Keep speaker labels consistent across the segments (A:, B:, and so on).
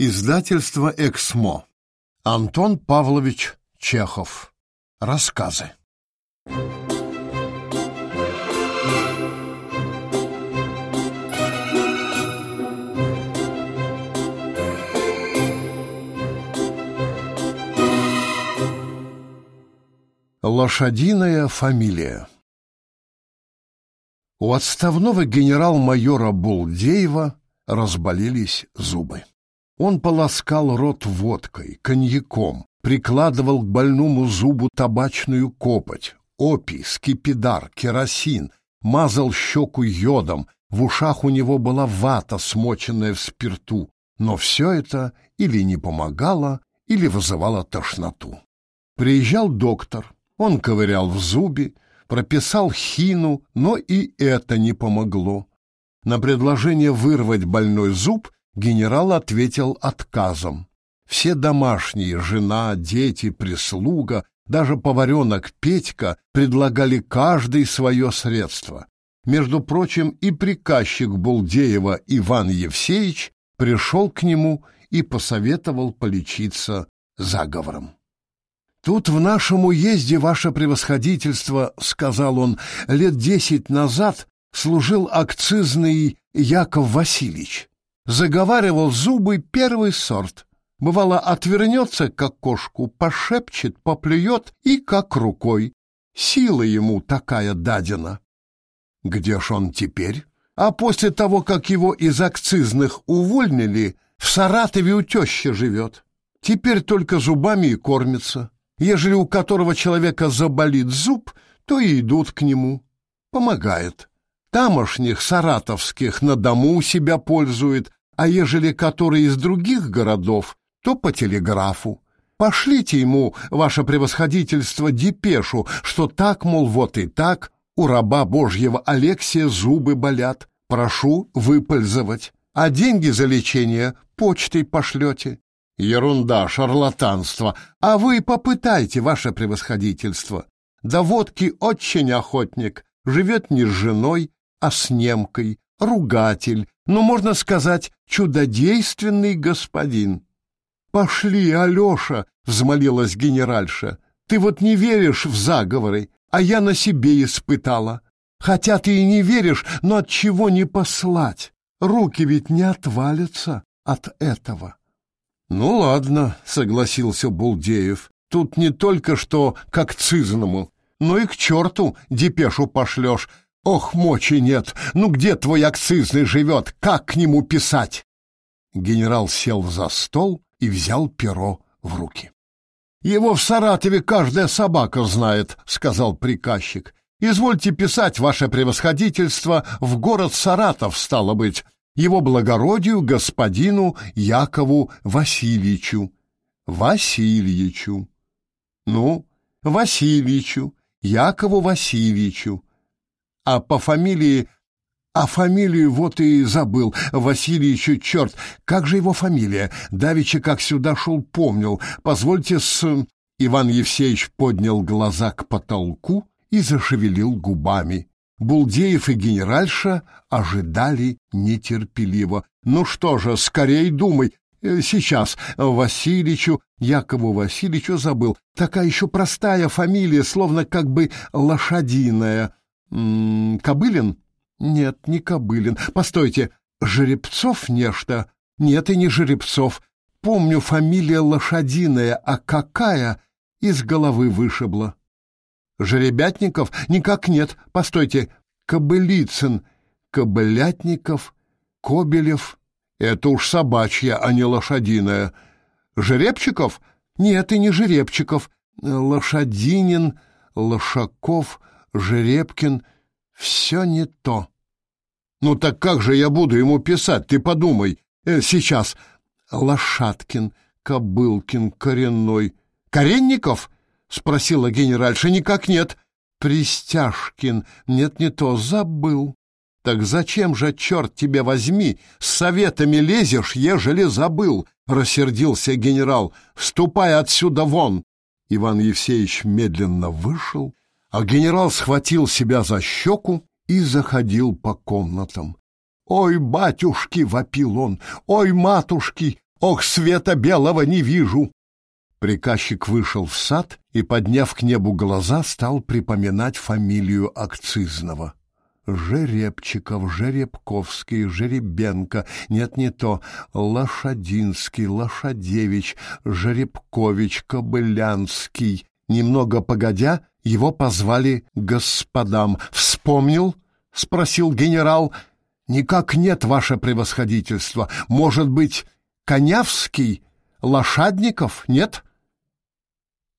A: Издательство «Эксмо». Антон Павлович Чехов. Рассказы. Лошадиная фамилия У отставного генерал-майора Булдеева разболелись зубы. Он полоскал рот водкой, коньяком, прикладывал к больному зубу табачную копоть, опий, скипидар, керосин, мазал щеку йодом, в ушах у него была вата, смоченная в спирту, но все это или не помогало, или вызывало тошноту. Приезжал доктор, он ковырял в зубе, прописал хину, но и это не помогло. На предложение вырвать больной зуб генерал ответил отказом. Все домашние, жена, дети, прислуга, даже поваренок Петька предлагали каждый свое средство. Между прочим, и приказчик Булдеева Иван Евсеевич пришел к нему и посоветовал полечиться заговором. «Тут в нашем уезде, ваше превосходительство, — сказал он, — лет десять назад служил акцизный Яков Васильевич заговаривал зубы первый сорт. Бывало, отвернется, как кошку, пошепчет, поплюет и как рукой. Сила ему такая дадена. Где ж он теперь? А после того, как его из акцизных увольнили, в Саратове у тещи живет. Теперь только зубами и кормится. Ежели у которого человека заболит зуб, то и идут к нему. Помогает. Тамошних саратовских на дому себя пользует, а ежели который из других городов, то по телеграфу. Пошлите ему, ваше превосходительство, депешу, что так, мол, вот и так, у раба Божьего Алексия зубы болят. Прошу выпользовать. А деньги за лечение почтой пошлете. Ерунда, шарлатанство. А вы попытайте, ваше превосходительство. Да водки очень охотник. Живет не с женой, а с немкой. Ругатель, ну, можно сказать, чудодейственный господин. «Пошли, Алеша!» — взмолилась генеральша. «Ты вот не веришь в заговоры, а я на себе испытала. Хотя ты и не веришь, но от чего не послать? Руки ведь не отвалятся от этого». «Ну ладно», — согласился Булдеев. «Тут не только что к акцизному, но и к черту депешу пошлешь, Ох, мочи нет! Ну где твой акцизный живет? Как к нему писать? Генерал сел за стол и взял перо в руки. Его в Саратове каждая собака знает, сказал приказчик. Извольте писать, ваше превосходительство, в город Саратов, стало быть, его благородию господину Якову Васильевичу. Васильевичу. Ну, Васильевичу, Якову Васильевичу а по фамилии... А фамилию вот и забыл. Васильевичу черт. Как же его фамилия? Давича, как сюда шел, помнил. Позвольте с... Иван Евсеевич поднял глаза к потолку и зашевелил губами. Булдеев и генеральша ожидали нетерпеливо. «Ну что же, скорей думай. Э, сейчас Васильичу, Якову Васильевичу забыл. Такая еще простая фамилия, словно как бы лошадиная. М Кобылин? Нет, не Кобылин. Постойте, Жеребцов нечто? Нет, и не Жеребцов. Помню, фамилия лошадиная, а какая из головы вышибла. Жеребятников? Никак нет. Постойте, Кобылицын, Кобылятников, Кобелев. Это уж собачья, а не лошадиная. Жеребчиков? Нет, и не Жеребчиков. Лошадинин, Лошаков, Жеребкин — все не то. Ну так как же я буду ему писать, ты подумай. Э, сейчас. Лошадкин, Кобылкин, Коренной. Коренников? Спросила генеральша. Никак нет. Пристяжкин. Нет, не то, забыл. Так зачем же, черт тебе возьми, с советами лезешь, ежели забыл? Рассердился генерал. Ступай отсюда вон. Иван Евсеевич медленно вышел а генерал схватил себя за щеку и заходил по комнатам. «Ой, батюшки!» — вопил он. «Ой, матушки! Ох, света белого не вижу!» Приказчик вышел в сад и, подняв к небу глаза, стал припоминать фамилию акцизного. Жеребчиков, Жеребковский, Жеребенко, нет, не то, Лошадинский, Лошадевич, Жеребкович, Кобылянский. Немного погодя, его позвали господам. «Вспомнил?» — спросил генерал. «Никак нет, ваше превосходительство. Может быть, Конявский, Лошадников, нет?»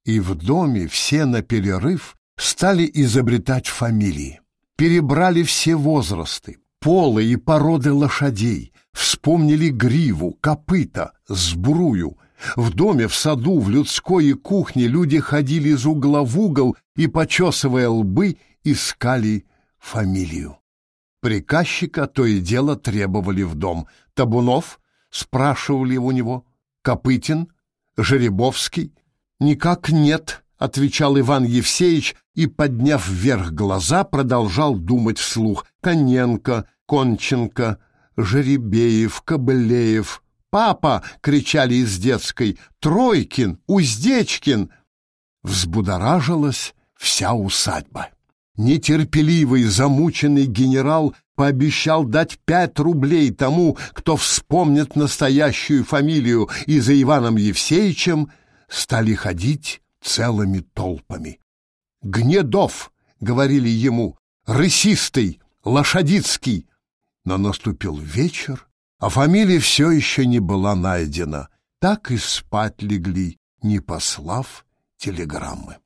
A: И в доме все на перерыв стали изобретать фамилии. Перебрали все возрасты, полы и породы лошадей, вспомнили гриву, копыта, сбрую. В доме, в саду, в людской и кухне люди ходили из угла в угол и, почесывая лбы, искали фамилию. Приказчика то и дело требовали в дом. Табунов спрашивали у него. Копытин, Жеребовский. Никак нет, отвечал Иван Евсеевич и, подняв вверх глаза, продолжал думать вслух. Коненко, Конченко, Жеребеев, Кобылеев. «Папа!» — кричали из детской. «Тройкин! Уздечкин!» Взбудоражилась вся усадьба. Нетерпеливый, замученный генерал пообещал дать пять рублей тому, кто вспомнит настоящую фамилию, и за Иваном Евсеичем стали ходить целыми толпами. «Гнедов!» — говорили ему, «рысистый, лошадицкий». Но наступил вечер, а фамилия все еще не была найдена. Так и спать легли, не послав телеграммы.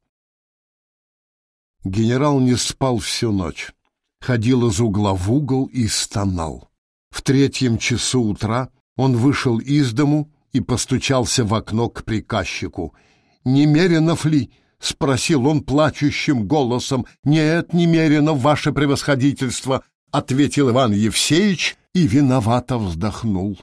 A: Генерал не спал всю ночь. Ходил из угла в угол и стонал. В третьем часу утра он вышел из дому и постучался в окно к приказчику. «Немеренов ли?» — спросил он плачущим голосом. «Нет, немерено, ваше превосходительство», — ответил Иван Евсеевич и виновато вздохнул.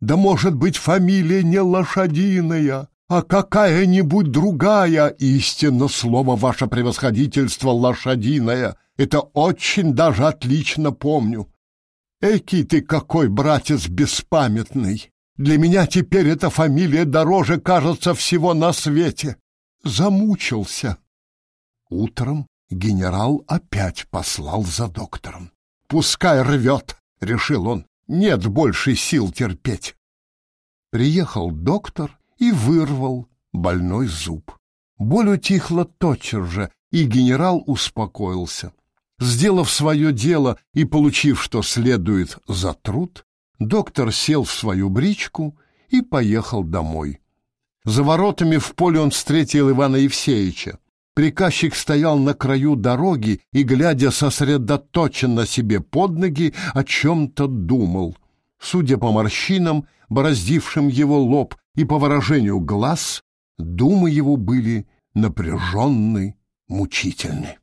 A: «Да, может быть, фамилия не лошадиная, а какая-нибудь другая, истинно слово ваше превосходительство лошадиное. Это очень даже отлично помню. Эки ты какой, братец, беспамятный! Для меня теперь эта фамилия дороже, кажется, всего на свете. Замучился. Утром генерал опять послал за доктором. «Пускай рвет», — решил он, — «нет больше сил терпеть». Приехал доктор и вырвал больной зуб. Боль утихла тотчас же, и генерал успокоился. Сделав свое дело и получив, что следует за труд, доктор сел в свою бричку и поехал домой. За воротами в поле он встретил Ивана Евсеевича. Приказчик стоял на краю дороги и, глядя сосредоточенно себе под ноги, о чем-то думал. Судя по морщинам, бороздившим его лоб, и по выражению глаз, думы его были напряженны, мучительны.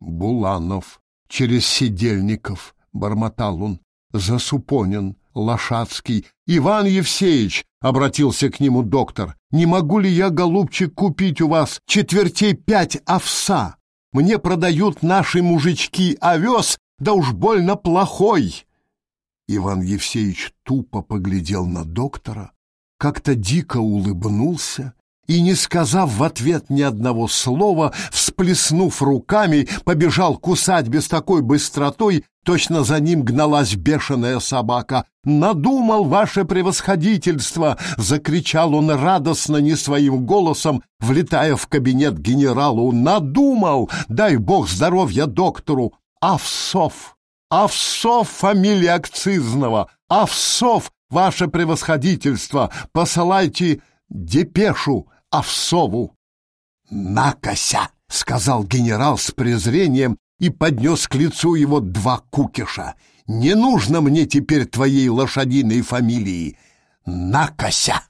A: Буланов, через Сидельников, бормотал он, Засупонин, Лошадский. «Иван Евсеевич!» — обратился к нему доктор. «Не могу ли я, голубчик, купить у вас четвертей пять овса? Мне продают наши мужички овес, да уж больно плохой!» Иван Евсеевич тупо поглядел на доктора, как-то дико улыбнулся и, не сказав в ответ ни одного слова, всплеснув руками, побежал кусать без такой быстротой, точно за ним гналась бешеная собака. «Надумал ваше превосходительство!» — закричал он радостно не своим голосом, влетая в кабинет генералу. «Надумал! Дай бог здоровья доктору! Овсов!» Овсов фамилия акцизного! Овсов, ваше превосходительство! Посылайте депешу Овсову!» «Накося!» — сказал генерал с презрением и поднес к лицу его два кукиша. «Не нужно мне теперь твоей лошадиной фамилии! Накося!»